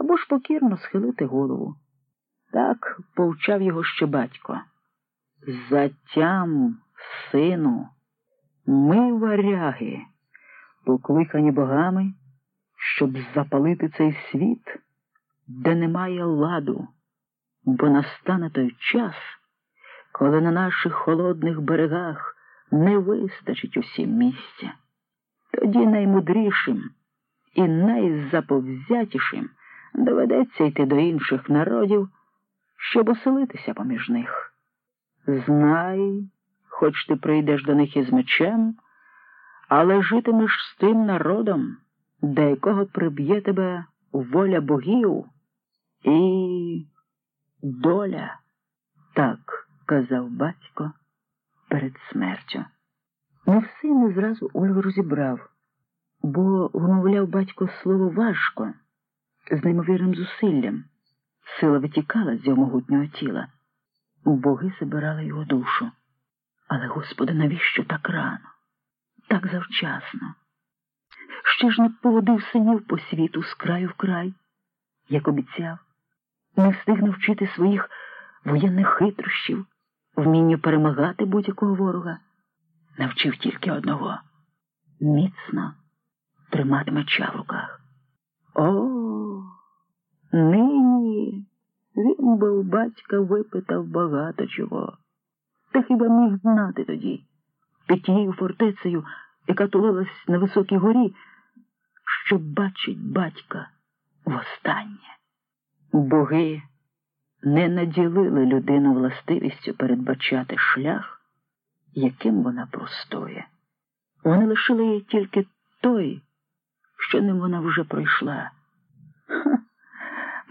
або ж покірно схилити голову. Так повчав його ще батько. Затям, сину, ми варяги, покликані богами, щоб запалити цей світ, де немає ладу, бо настане той час, коли на наших холодних берегах не вистачить усім місця. Тоді наймудрішим і найзаповзятішим доведеться йти до інших народів, щоб оселитися поміж них. Знай, хоч ти прийдеш до них із мечем, але житимеш з тим народом, до якого приб'є тебе воля богів і доля, так казав батько перед смертю. Не все не зразу Ольгу розібрав, бо вимовляв батько слово важко, з неймовірним зусиллям. Сила витікала з його могутнього тіла. Боги забирали його душу. Але, Господи, навіщо так рано, так завчасно? Ще ж не поводив синів по світу з краю в край, як обіцяв, не встиг навчити своїх воєнних хитрощів, вмінню перемагати будь-якого ворога. Навчив тільки одного міцно тримати меча в руках. О, нині він би у батька випитав багато чого. Та хіба міг знати тоді, під тією фортецею, яка тулилась на високій горі, що бачить батька востаннє. Боги не наділили людину властивістю передбачати шлях, яким вона простоє. Вони лишили їй тільки той, що ним вона вже пройшла.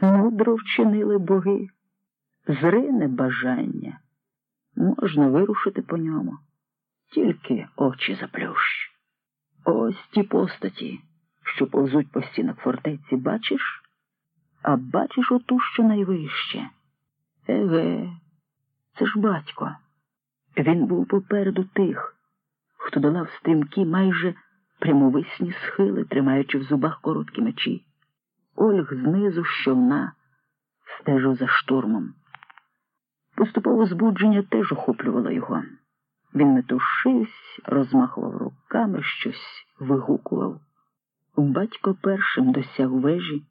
Мудро вчинили боги, зрине бажання. Можна вирушити по ньому, тільки очі заплющ. Ось ті постаті, що повзуть по стінах фортеці, бачиш, а бачиш оту, що найвище. Еге, це ж батько. Він був попереду тих, хто долав стрімкі майже прямовисні схили, тримаючи в зубах короткі мечі. Ольг знизу щовна стежив за штурмом. Поступове збудження теж охоплювало його. Він метушився, розмахував руками, щось вигукував. Батько першим досяг вежі,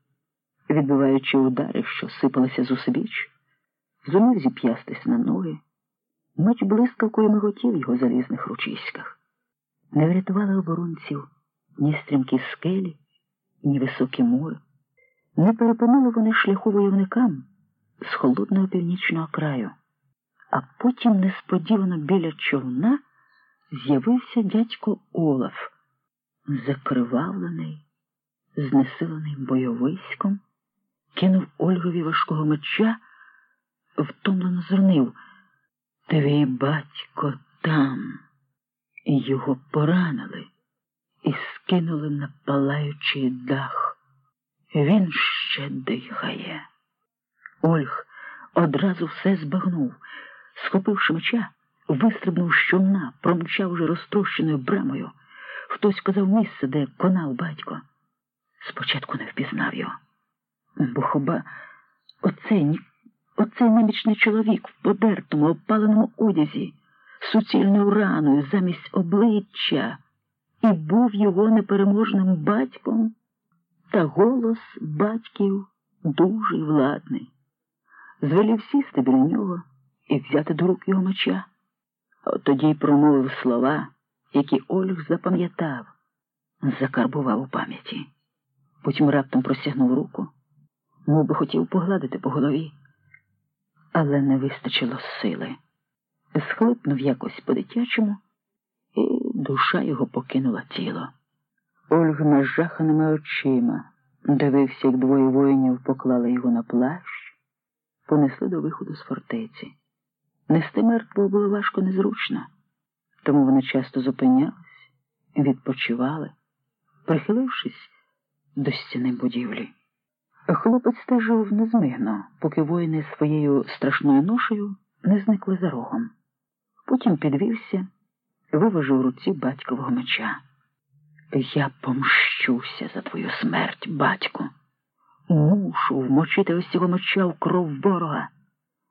відбиваючи удари, що сипалися з усебіч, зумів зіп'ястись на ноги. Меч блискавкою миготів його залізних ручиськах. Не врятували оборонців ні стрімкі скелі, ні високі мури. Не перепинили вони шляху войовникам з холодного північного краю, а потім несподівано біля човна з'явився дядько Олаф, закривавлений, знесилений бойовиськом, кинув Ольгові важкого меча, втомлено зернив. Твій батько там, його поранили і скинули на палаючий дах. Він ще дихає. Ольг одразу все збагнув, схопивши меча, вистрибнув з човна, промчав уже розтрощеною брамою. Хтось казав місце, де конав батько. Спочатку не впізнав його. Бо хіба оцей, оцей немічний чоловік в подертому, опаленому одязі, суцільною раною замість обличчя, і був його непереможним батьком, та голос батьків дуже владний. Звелів сісти біля нього і взяти до рук його меча. От тоді й промовив слова, які Ольг запам'ятав, закарбував у пам'яті. Потім раптом простягнув руку, мов би хотів погладити по голові, але не вистачило сили. Схлипнув якось по-дитячому, і душа його покинула тіло. Ольг нажаханими очима дивився, як двоє воїнів поклали його на плащ, понесли до виходу з фортеці. Нести мертвого було важко незручно, тому вони часто зупинялись, відпочивали, прихилившись до стіни будівлі. Хлопець стежив незмигно, поки воїни своєю страшною ношею не зникли за рогом. Потім підвівся, виважив руці батькового меча. Я помщуся за твою смерть, батьку, Мушу вмочити ось цього меча в кров ворога.